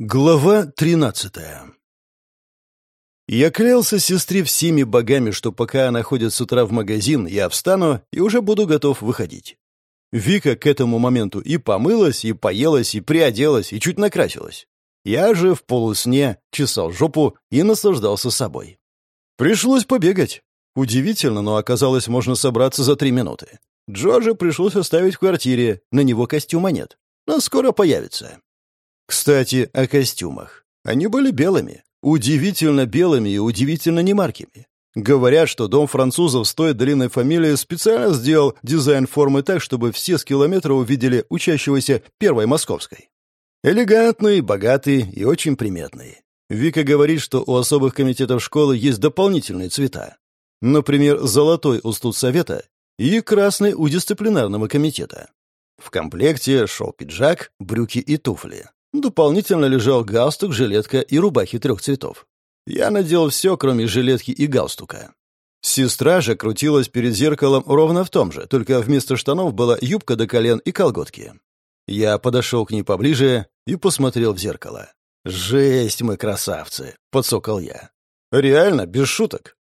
Глава тринадцатая Я клялся сестре всеми богами, что пока она ходит с утра в магазин, я встану и уже буду готов выходить. Вика к этому моменту и помылась, и поелась, и приоделась, и чуть накрасилась. Я же в полусне чесал жопу и наслаждался собой. Пришлось побегать. Удивительно, но оказалось, можно собраться за три минуты. Джорджа пришлось оставить в квартире, на него костюма нет. Но скоро появится. Кстати, о костюмах. Они были белыми. Удивительно белыми и удивительно немаркими. Говорят, что дом французов с той длинной фамилией специально сделал дизайн формы так, чтобы все с километра увидели учащегося первой московской. Элегантный, богатый и очень приметный. Вика говорит, что у особых комитетов школы есть дополнительные цвета. Например, золотой у студсовета и красный у дисциплинарного комитета. В комплекте шел пиджак, брюки и туфли. Дополнительно лежал галстук, жилетка и рубахи трех цветов. Я надел все, кроме жилетки и галстука. Сестра же крутилась перед зеркалом ровно в том же, только вместо штанов была юбка до колен и колготки. Я подошел к ней поближе и посмотрел в зеркало. «Жесть мы красавцы!» — подсокал я. «Реально, без шуток».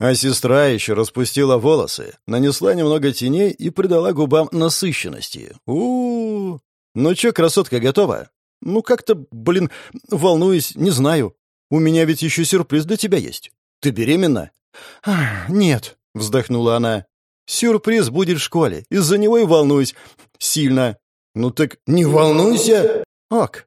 А сестра еще распустила волосы, нанесла немного теней и придала губам насыщенности. у у, -у. «Ну чё, красотка, готова?» «Ну, как-то, блин, волнуюсь, не знаю. У меня ведь еще сюрприз для тебя есть. Ты беременна?» «Нет», — вздохнула она. «Сюрприз будет в школе. Из-за него и волнуюсь. Сильно». «Ну так не волнуйся!» «Ок».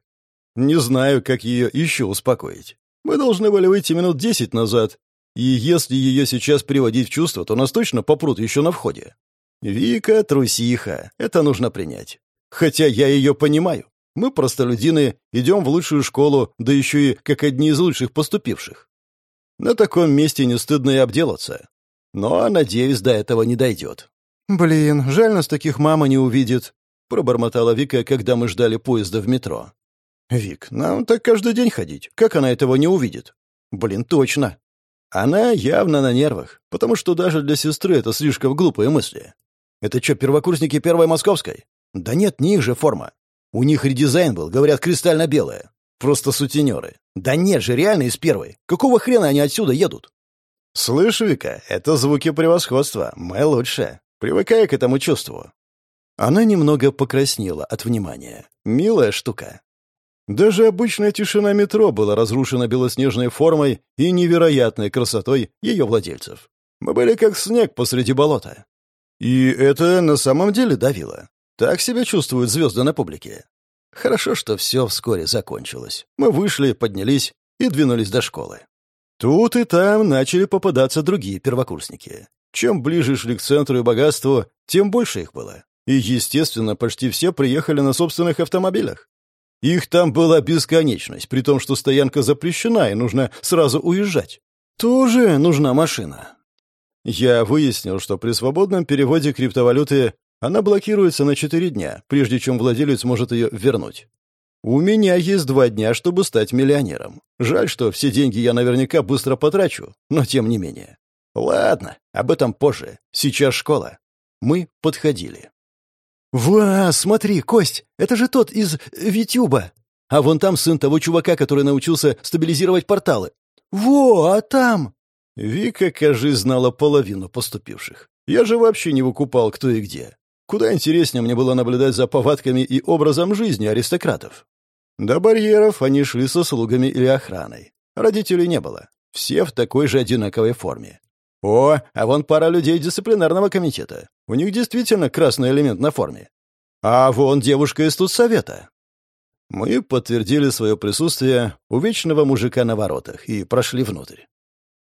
Не знаю, как ее еще успокоить. Мы должны были выйти минут десять назад. И если ее сейчас приводить в чувство, то нас точно попрут еще на входе. Вика трусиха. Это нужно принять. Хотя я ее понимаю. Мы, простолюдины, идем в лучшую школу, да еще и как одни из лучших поступивших. На таком месте не стыдно и обделаться. Но, надеюсь, до этого не дойдет. «Блин, жаль, нас таких мама не увидит», — пробормотала Вика, когда мы ждали поезда в метро. «Вик, нам так каждый день ходить. Как она этого не увидит?» «Блин, точно». Она явно на нервах, потому что даже для сестры это слишком глупые мысли. «Это что, первокурсники первой московской?» «Да нет, не их же форма. У них редизайн был, говорят, кристально-белая. Просто сутенеры. Да нет же, реально из первой. Какого хрена они отсюда едут? Слышь, Вика, это звуки превосходства. Мы лучше. Привыкай к этому чувству. Она немного покраснела от внимания. Милая штука. Даже обычная тишина метро была разрушена белоснежной формой и невероятной красотой ее владельцев. Мы были как снег посреди болота. И это на самом деле давило. Так себя чувствуют звезды на публике. Хорошо, что все вскоре закончилось. Мы вышли, поднялись и двинулись до школы. Тут и там начали попадаться другие первокурсники. Чем ближе шли к центру и богатству, тем больше их было. И, естественно, почти все приехали на собственных автомобилях. Их там была бесконечность, при том, что стоянка запрещена и нужно сразу уезжать. Тоже нужна машина. Я выяснил, что при свободном переводе криптовалюты она блокируется на 4 дня, прежде чем владелец может ее вернуть. У меня есть два дня, чтобы стать миллионером. Жаль, что все деньги я наверняка быстро потрачу, но тем не менее. Ладно, об этом позже. Сейчас школа. Мы подходили. «Ва, смотри, Кость, это же тот из Витюба. А вон там сын того чувака, который научился стабилизировать порталы. Во, а там...» Вика, кажется, знала половину поступивших. Я же вообще не выкупал, кто и где. Куда интереснее мне было наблюдать за повадками и образом жизни аристократов. До барьеров они шли со слугами или охраной. Родителей не было. Все в такой же одинаковой форме. О, а вон пара людей дисциплинарного комитета. У них действительно красный элемент на форме. А вон девушка из студсовета. Мы подтвердили свое присутствие у вечного мужика на воротах и прошли внутрь.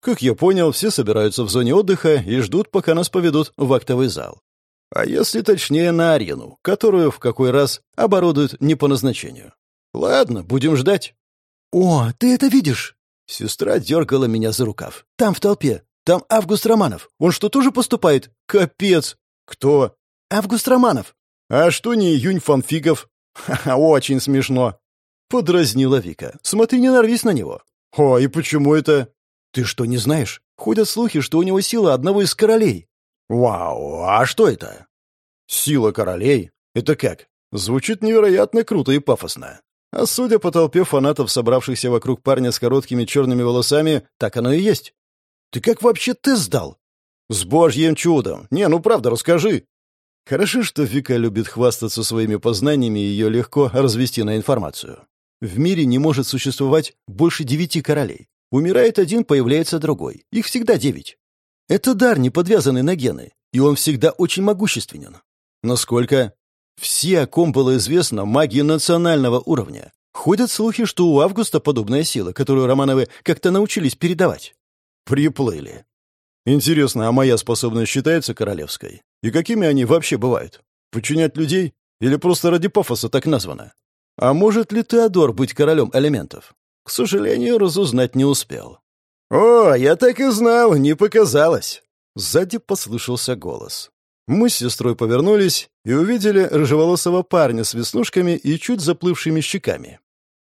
Как я понял, все собираются в зоне отдыха и ждут, пока нас поведут в актовый зал. А если точнее, на арену, которую в какой раз оборудуют не по назначению. Ладно, будем ждать. «О, ты это видишь?» Сестра дергала меня за рукав. «Там в толпе. Там Август Романов. Он что, тоже поступает? Капец!» «Кто?» «Август Романов». «А что не Июнь Фанфигов?» «Ха-ха, очень смешно». Подразнила Вика. «Смотри, не нарвись на него». «О, и почему это?» «Ты что, не знаешь? Ходят слухи, что у него сила одного из королей. «Вау, а что это?» «Сила королей? Это как? Звучит невероятно круто и пафосно. А судя по толпе фанатов, собравшихся вокруг парня с короткими черными волосами, так оно и есть. Ты как вообще ты сдал? С божьим чудом. Не, ну правда, расскажи. Хорошо, что Вика любит хвастаться своими познаниями, и ее легко развести на информацию. В мире не может существовать больше девяти королей. Умирает один, появляется другой. Их всегда девять. Это дар, не подвязанный на гены, и он всегда очень могущественен. Насколько все, о ком было известно, магии национального уровня. Ходят слухи, что у Августа подобная сила, которую Романовы как-то научились передавать. Приплыли. Интересно, а моя способность считается королевской? И какими они вообще бывают? Подчинять людей? Или просто ради пафоса так названо? А может ли Теодор быть королем элементов? К сожалению, разузнать не успел. «О, я так и знал, не показалось!» Сзади послышался голос. Мы с сестрой повернулись и увидели рыжеволосого парня с веснушками и чуть заплывшими щеками.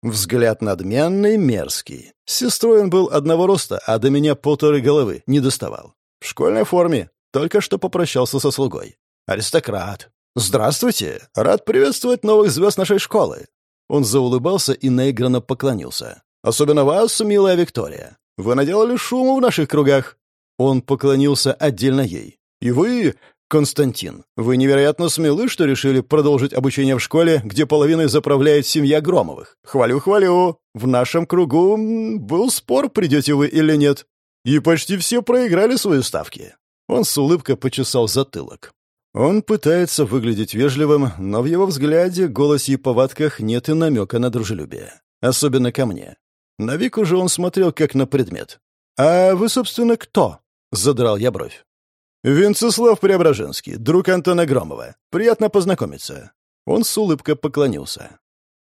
Взгляд надменный, мерзкий. С сестрой он был одного роста, а до меня полторы головы не доставал. В школьной форме, только что попрощался со слугой. Аристократ. «Здравствуйте! Рад приветствовать новых звезд нашей школы!» Он заулыбался и наигранно поклонился. «Особенно вас, милая Виктория. Вы наделали шуму в наших кругах». Он поклонился отдельно ей. «И вы, Константин, вы невероятно смелы, что решили продолжить обучение в школе, где половиной заправляет семья Громовых. Хвалю, хвалю. В нашем кругу был спор, придете вы или нет. И почти все проиграли свои ставки. Он с улыбкой почесал затылок. Он пытается выглядеть вежливым, но в его взгляде, голосе и повадках нет и намека на дружелюбие. Особенно ко мне. На Вику же он смотрел как на предмет. «А вы, собственно, кто?» — задрал я бровь. «Венцеслав Преображенский, друг Антона Громова. Приятно познакомиться». Он с улыбкой поклонился.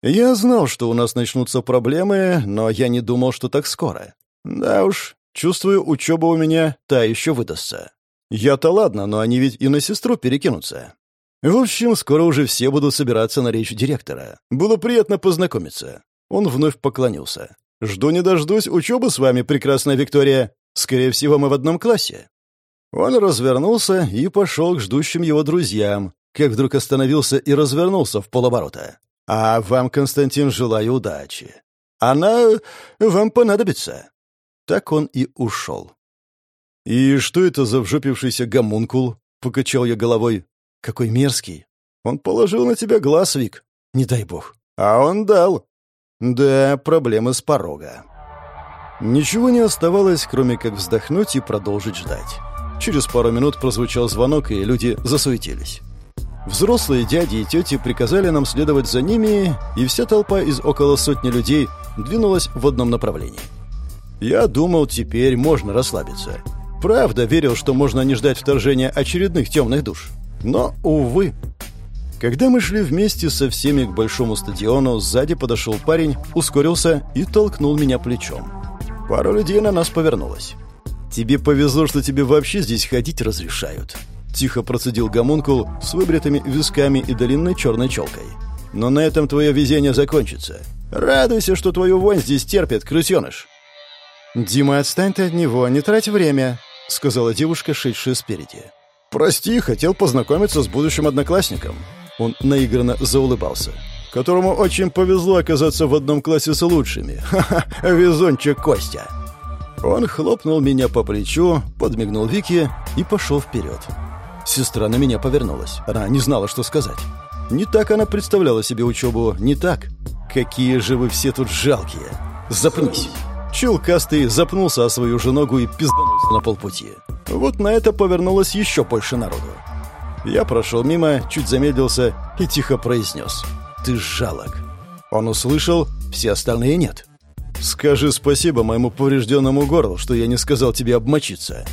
«Я знал, что у нас начнутся проблемы, но я не думал, что так скоро. Да уж, чувствую, учеба у меня та еще выдастся. Я-то ладно, но они ведь и на сестру перекинутся. В общем, скоро уже все будут собираться на речь директора. Было приятно познакомиться». Он вновь поклонился. «Жду не дождусь учебы с вами, прекрасная Виктория. Скорее всего, мы в одном классе». Он развернулся и пошел к ждущим его друзьям, как вдруг остановился и развернулся в полоборота. «А вам, Константин, желаю удачи. Она вам понадобится». Так он и ушел. «И что это за вжопившийся гомункул?» — покачал я головой. «Какой мерзкий! Он положил на тебя глаз, Вик. Не дай бог. А он дал. Да, проблемы с порога». Ничего не оставалось, кроме как вздохнуть и продолжить ждать. Через пару минут прозвучал звонок, и люди засуетились. Взрослые дяди и тети приказали нам следовать за ними, и вся толпа из около сотни людей двинулась в одном направлении. Я думал, теперь можно расслабиться. Правда, верил, что можно не ждать вторжения очередных темных душ. Но, увы. Когда мы шли вместе со всеми к большому стадиону, сзади подошел парень, ускорился и толкнул меня плечом. Пару людей на нас повернулось. «Тебе повезло, что тебе вообще здесь ходить разрешают», — тихо процедил гомункул с выбритыми висками и длинной черной челкой. «Но на этом твое везение закончится. Радуйся, что твою вонь здесь терпит, крысеныш». «Дима, отстань ты от него, не трать время», — сказала девушка, шедшая спереди. «Прости, хотел познакомиться с будущим одноклассником». Он наигранно заулыбался. «Которому очень повезло оказаться в одном классе с лучшими. Ха-ха, везунчик Костя». Он хлопнул меня по плечу, подмигнул Вике и пошел вперед. Сестра на меня повернулась. Она не знала, что сказать. Не так она представляла себе учебу, не так. Какие же вы все тут жалкие. Запнись. Чулкастый запнулся о свою же ногу и пизданулся на полпути. Вот на это повернулось еще больше народу. Я прошел мимо, чуть замедлился и тихо произнес. «Ты жалок». Он услышал, все остальные нет. «Скажи спасибо моему поврежденному горлу, что я не сказал тебе обмочиться».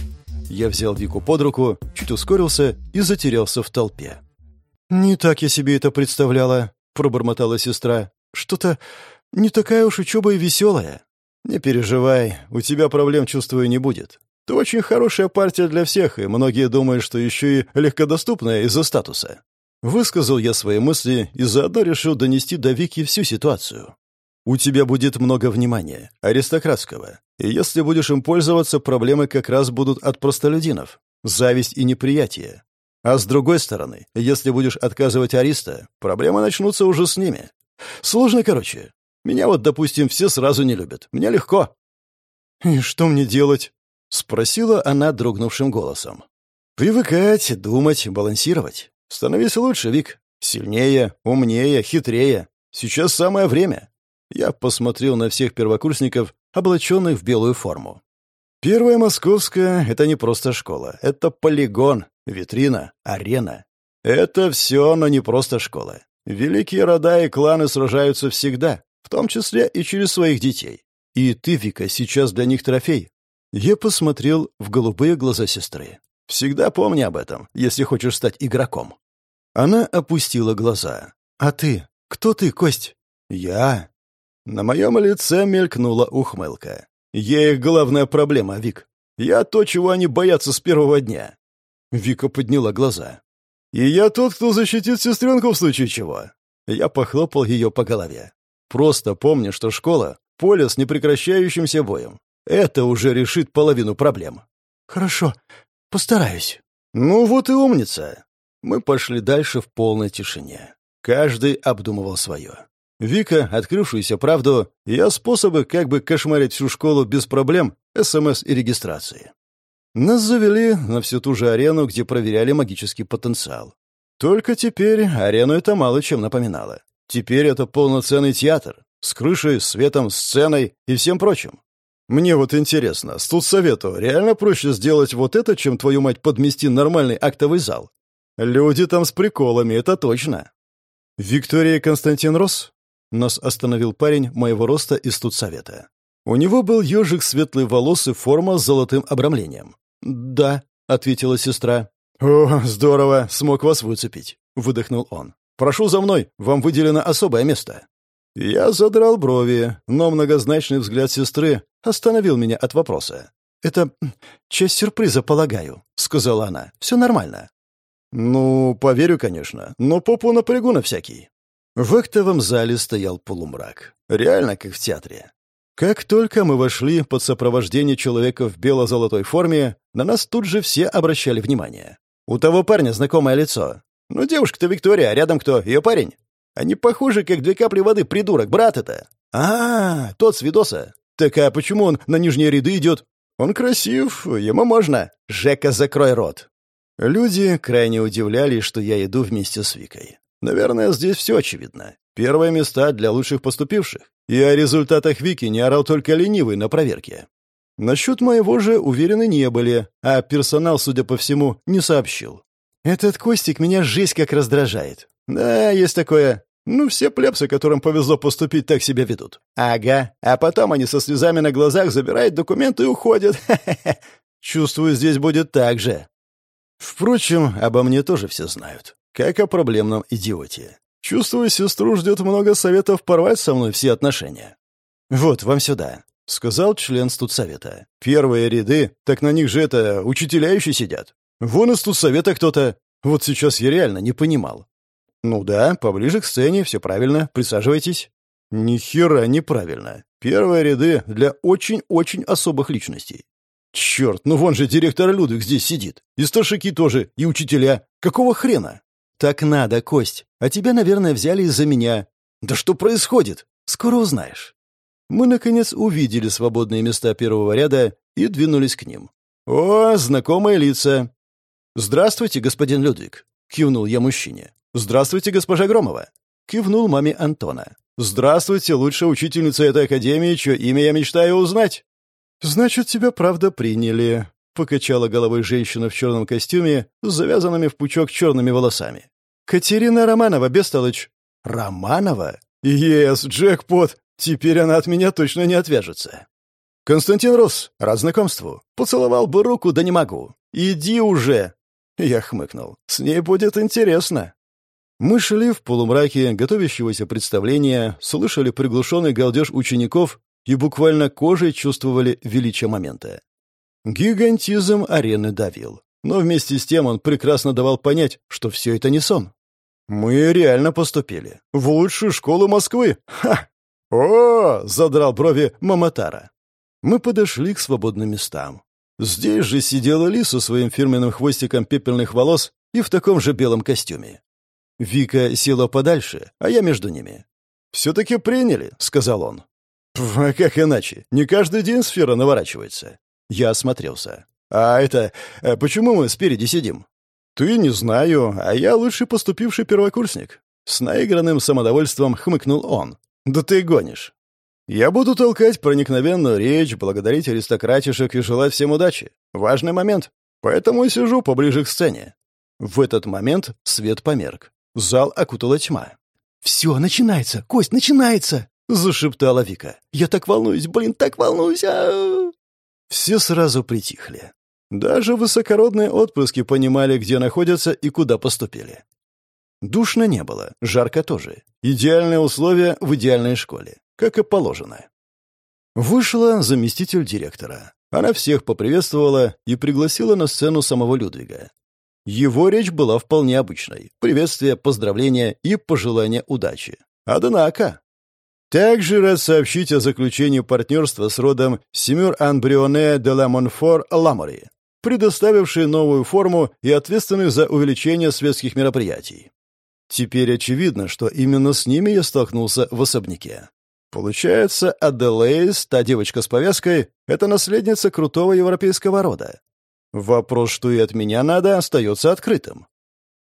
Я взял Вику под руку, чуть ускорился и затерялся в толпе. «Не так я себе это представляла», — пробормотала сестра. «Что-то не такая уж учеба и веселая». «Не переживай, у тебя проблем, чувствую, не будет. Ты очень хорошая партия для всех, и многие думают, что еще и легкодоступная из-за статуса». Высказал я свои мысли и заодно решил донести до Вики всю ситуацию. У тебя будет много внимания, аристократского. И если будешь им пользоваться, проблемы как раз будут от простолюдинов. Зависть и неприятие. А с другой стороны, если будешь отказывать Ариста, проблемы начнутся уже с ними. Сложно, короче. Меня вот, допустим, все сразу не любят. Мне легко». «И что мне делать?» — спросила она дрогнувшим голосом. «Привыкать, думать, балансировать. Становись лучше, Вик. Сильнее, умнее, хитрее. Сейчас самое время». Я посмотрел на всех первокурсников, облаченных в белую форму. Первая московская — это не просто школа. Это полигон, витрина, арена. Это все, но не просто школа. Великие рода и кланы сражаются всегда, в том числе и через своих детей. И ты, Вика, сейчас для них трофей. Я посмотрел в голубые глаза сестры. Всегда помни об этом, если хочешь стать игроком. Она опустила глаза. «А ты? Кто ты, Кость?» «Я?» На моем лице мелькнула ухмылка. «Я их главная проблема, Вик. Я то, чего они боятся с первого дня». Вика подняла глаза. «И я тот, кто защитит сестренку в случае чего». Я похлопал ее по голове. Просто помни, что школа — поле с непрекращающимся боем. Это уже решит половину проблем. Хорошо, постараюсь. Ну вот и умница. Мы пошли дальше в полной тишине. Каждый обдумывал свое. Вика, открывшуюся правду, я способы как бы кошмарить всю школу без проблем, СМС и регистрации. Нас завели на всю ту же арену, где проверяли магический потенциал. Только теперь арену это мало чем напоминало. Теперь это полноценный театр, с крышей, светом, сценой и всем прочим. Мне вот интересно, с тут совету реально проще сделать вот это, чем твою мать подмести нормальный актовый зал? Люди там с приколами, это точно. Виктория Константин Рос? Нас остановил парень моего роста из тут совета. У него был ежик светлой волос и форма с золотым обрамлением. «Да», — ответила сестра. «О, здорово, смог вас выцепить», — выдохнул он. «Прошу за мной, вам выделено особое место». Я задрал брови, но многозначный взгляд сестры остановил меня от вопроса. «Это часть сюрприза, полагаю», — сказала она. «Все нормально». «Ну, поверю, конечно, но попу напрягу на всякий». В актовом зале стоял полумрак. Реально, как в театре. Как только мы вошли под сопровождение человека в бело-золотой форме, на нас тут же все обращали внимание. У того парня знакомое лицо. Ну, девушка-то Виктория, а рядом кто? Ее парень? Они похожи, как две капли воды, придурок, брат это. А, тот с видоса. Так а почему он на нижние ряды идет? Он красив, ему можно. Жека, закрой рот. Люди крайне удивлялись, что я иду вместе с Викой. Наверное, здесь все очевидно. Первые места для лучших поступивших. И о результатах Вики не орал только ленивый на проверке. Насчет моего же уверены не были, а персонал, судя по всему, не сообщил. Этот Костик меня жесть как раздражает. Да, есть такое. Ну, все плебсы, которым повезло поступить, так себя ведут. Ага, а потом они со слезами на глазах забирают документы и уходят. Чувствую, здесь будет так же. Впрочем, обо мне тоже все знают. Как о проблемном идиоте. Чувствую, сестру ждет много советов порвать со мной все отношения. Вот, вам сюда. — сказал член студсовета. «Первые ряды, так на них же это, учителя еще сидят. Вон из студсовета кто-то. Вот сейчас я реально не понимал. «Ну да, поближе к сцене, все правильно, присаживайтесь». «Ни хера неправильно. Первые ряды для очень-очень особых личностей». «Черт, ну вон же директор Людвиг здесь сидит. И старшики тоже, и учителя. Какого хрена?» «Так надо, Кость. А тебя, наверное, взяли из-за меня». «Да что происходит? Скоро узнаешь». Мы, наконец, увидели свободные места первого ряда и двинулись к ним. «О, знакомые лица!» «Здравствуйте, господин Людвиг», — кивнул я мужчине. «Здравствуйте, госпожа Громова!» — кивнул маме Антона. «Здравствуйте, лучшая учительница этой академии, чье имя я мечтаю узнать!» «Значит, тебя правда приняли», — покачала головой женщина в черном костюме с завязанными в пучок черными волосами. «Катерина Романова, Бестолыч». «Романова? Ес, джекпот! Теперь она от меня точно не отвяжется». «Константин Рос, рад знакомству. Поцеловал бы руку, да не могу. Иди уже!» Я хмыкнул. «С ней будет интересно». Мы шли в полумраке готовящегося представления, слышали приглушенный галдеж учеников и буквально кожей чувствовали величие момента. Гигантизм арены давил, но вместе с тем он прекрасно давал понять, что все это не сон. Мы реально поступили. В лучшую школу Москвы. Ха! О, задрал брови Маматара. Мы подошли к свободным местам. Здесь же сидела Ли со своим фирменным хвостиком пепельных волос и в таком же белом костюме. Вика села подальше, а я между ними. «Все-таки приняли», — сказал он. «А как иначе? Не каждый день сфера наворачивается». Я осмотрелся. «А это... Э, почему мы спереди сидим?» «Ты не знаю, а я лучше поступивший первокурсник». С наигранным самодовольством хмыкнул он. «Да ты гонишь. Я буду толкать проникновенную речь, благодарить аристократишек и желать всем удачи. Важный момент. Поэтому сижу поближе к сцене». В этот момент свет померк. Зал окутала тьма. «Все, начинается! Кость, начинается!» — зашептала Вика. «Я так волнуюсь, блин, так волнуюсь!» а -а -а Все сразу притихли. Даже высокородные отпрыски понимали, где находятся и куда поступили. Душно не было, жарко тоже. Идеальные условия в идеальной школе, как и положено. Вышла заместитель директора. Она всех поприветствовала и пригласила на сцену самого Людвига. Его речь была вполне обычной. Приветствие, поздравления и пожелания удачи. Однако... Также рад сообщить о заключении партнерства с родом Симюр Анбрионе де ла Монфор Ламори, предоставивший новую форму и ответственных за увеличение светских мероприятий. Теперь очевидно, что именно с ними я столкнулся в особняке. Получается, Аделейс, та девочка с повязкой, это наследница крутого европейского рода. Вопрос, что и от меня надо, остается открытым.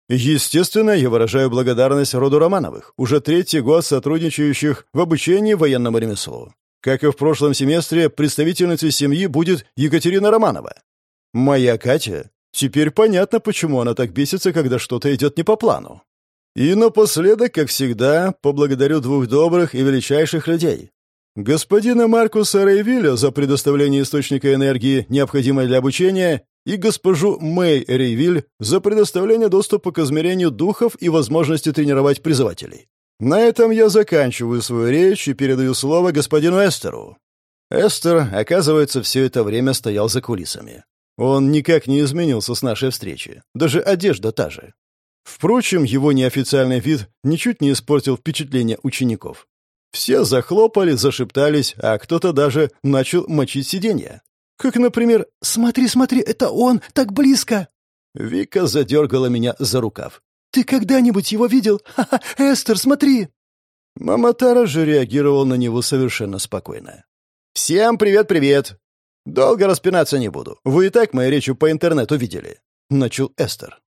Естественно, я выражаю благодарность роду Романовых, уже третий год сотрудничающих в обучении военному ремеслу. Как и в прошлом семестре, представительницей семьи будет Екатерина Романова. Моя Катя. Теперь понятно, почему она так бесится, когда что-то идет не по плану. И напоследок, как всегда, поблагодарю двух добрых и величайших людей. Господина Маркуса Рейвиля за предоставление источника энергии, необходимой для обучения, и госпожу Мэй Рейвиль за предоставление доступа к измерению духов и возможности тренировать призывателей. На этом я заканчиваю свою речь и передаю слово господину Эстеру. Эстер, оказывается, все это время стоял за кулисами. Он никак не изменился с нашей встречи. Даже одежда та же. Впрочем, его неофициальный вид ничуть не испортил впечатление учеников. Все захлопали, зашептались, а кто-то даже начал мочить сиденья. Как, например, «Смотри, смотри, это он, так близко!» Вика задергала меня за рукав. «Ты когда-нибудь его видел? Ха-ха, Эстер, смотри!» Мама Тара же реагировал на него совершенно спокойно. «Всем привет-привет! Долго распинаться не буду. Вы и так мои речи по интернету видели», — начал Эстер.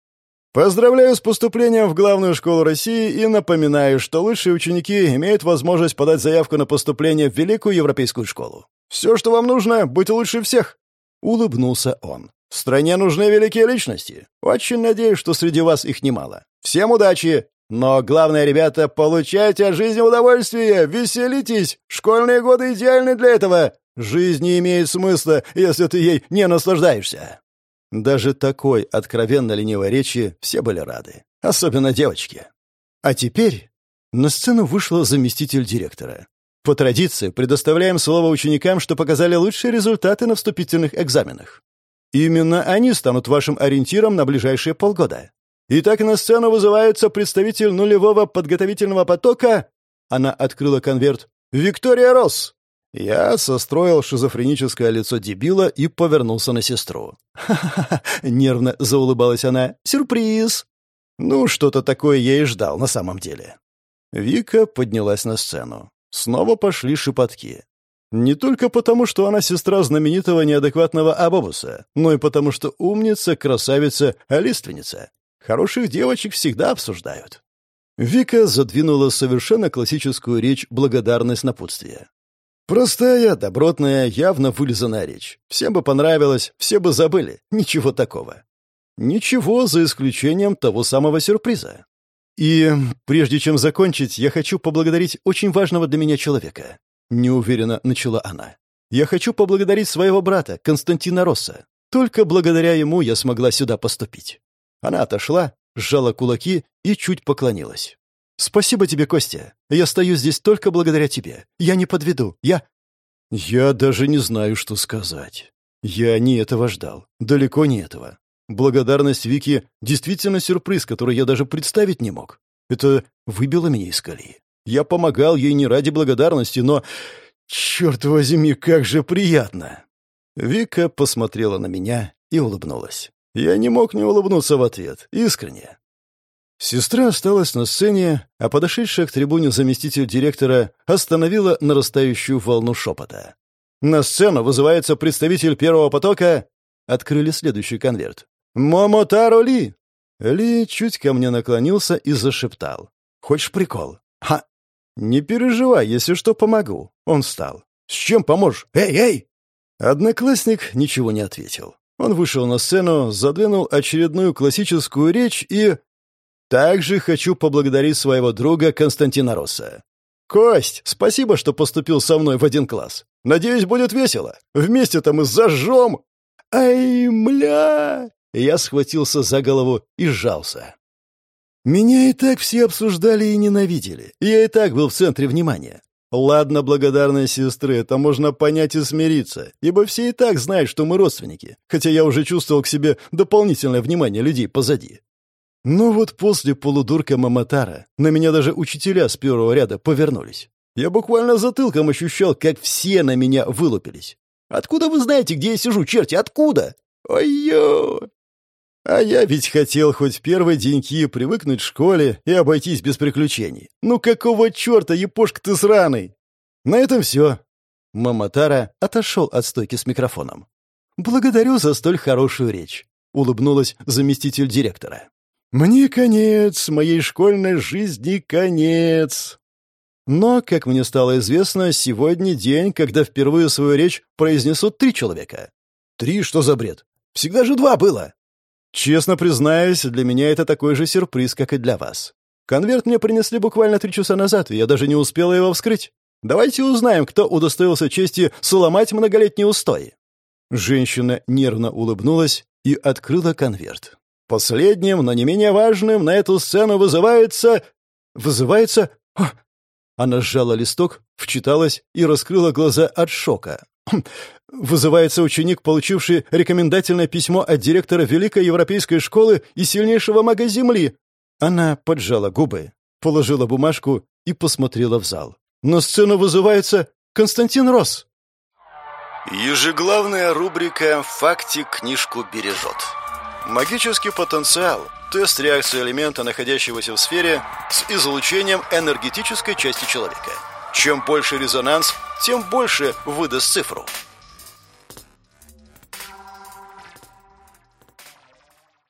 Поздравляю с поступлением в главную школу России и напоминаю, что лучшие ученики имеют возможность подать заявку на поступление в Великую Европейскую школу. Все, что вам нужно, быть лучше всех. Улыбнулся он. Стране нужны великие личности. Очень надеюсь, что среди вас их немало. Всем удачи! Но главное, ребята, получайте от жизни удовольствие, веселитесь. Школьные годы идеальны для этого. Жизнь не имеет смысла, если ты ей не наслаждаешься. Даже такой откровенно ленивой речи все были рады. Особенно девочки. А теперь на сцену вышла заместитель директора. По традиции предоставляем слово ученикам, что показали лучшие результаты на вступительных экзаменах. Именно они станут вашим ориентиром на ближайшие полгода. Итак, на сцену вызывается представитель нулевого подготовительного потока. Она открыла конверт. Виктория Росс. Я состроил шизофреническое лицо дебила и повернулся на сестру. «Ха-ха-ха!» — нервно заулыбалась она. «Сюрприз!» Ну, что-то такое я и ждал на самом деле. Вика поднялась на сцену. Снова пошли шепотки. Не только потому, что она сестра знаменитого неадекватного Абобуса, но и потому, что умница, красавица, алиственница. Хороших девочек всегда обсуждают. Вика задвинула совершенно классическую речь благодарность напутствия. Простая, добротная, явно вылизанная речь. Всем бы понравилось, все бы забыли. Ничего такого. Ничего, за исключением того самого сюрприза. И прежде чем закончить, я хочу поблагодарить очень важного для меня человека. Неуверенно начала она. Я хочу поблагодарить своего брата, Константина Росса. Только благодаря ему я смогла сюда поступить. Она отошла, сжала кулаки и чуть поклонилась. «Спасибо тебе, Костя. Я стою здесь только благодаря тебе. Я не подведу. Я...» «Я даже не знаю, что сказать. Я не этого ждал. Далеко не этого. Благодарность Вики действительно сюрприз, который я даже представить не мог. Это выбило меня из колеи. Я помогал ей не ради благодарности, но... Черт возьми, как же приятно!» Вика посмотрела на меня и улыбнулась. Я не мог не улыбнуться в ответ, искренне. Сестра осталась на сцене, а подошедшая к трибуне заместитель директора остановила нарастающую волну шепота. «На сцену вызывается представитель первого потока...» Открыли следующий конверт. «Момотаро Ли!» Ли чуть ко мне наклонился и зашептал. «Хочешь прикол?» «Ха!» «Не переживай, если что, помогу». Он встал. «С чем поможешь? Эй, эй!» Одноклассник ничего не ответил. Он вышел на сцену, задвинул очередную классическую речь и... Также хочу поблагодарить своего друга Константина Росса. «Кость, спасибо, что поступил со мной в один класс. Надеюсь, будет весело. Вместе-то мы зажжем!» «Ай, мля!» Я схватился за голову и сжался. Меня и так все обсуждали и ненавидели. Я и так был в центре внимания. Ладно, благодарные сестры, это можно понять и смириться, ибо все и так знают, что мы родственники, хотя я уже чувствовал к себе дополнительное внимание людей позади. Но вот после полудурка Маматара на меня даже учителя с первого ряда повернулись. Я буквально затылком ощущал, как все на меня вылупились. «Откуда вы знаете, где я сижу, черти, откуда?» «Ой-ё!» А я ведь хотел хоть первые деньки привыкнуть к школе и обойтись без приключений. Ну какого черта, епошка ты сраный? На этом все. Маматара отошел от стойки с микрофоном. «Благодарю за столь хорошую речь», — улыбнулась заместитель директора. «Мне конец, моей школьной жизни конец». Но, как мне стало известно, сегодня день, когда впервые свою речь произнесут три человека. Три? Что за бред? Всегда же два было. Честно признаюсь, для меня это такой же сюрприз, как и для вас. Конверт мне принесли буквально три часа назад, и я даже не успела его вскрыть. Давайте узнаем, кто удостоился чести сломать многолетние устои». Женщина нервно улыбнулась и открыла конверт. Последним, но не менее важным, на эту сцену вызывается... Вызывается... Она сжала листок, вчиталась и раскрыла глаза от шока. Вызывается ученик, получивший рекомендательное письмо от директора Великой Европейской школы и сильнейшего мага Земли. Она поджала губы, положила бумажку и посмотрела в зал. На сцену вызывается Константин Росс. Ежеглавная рубрика «Фактик книжку бережет». Магический потенциал – тест реакции элемента, находящегося в сфере, с излучением энергетической части человека. Чем больше резонанс, тем больше выдаст цифру –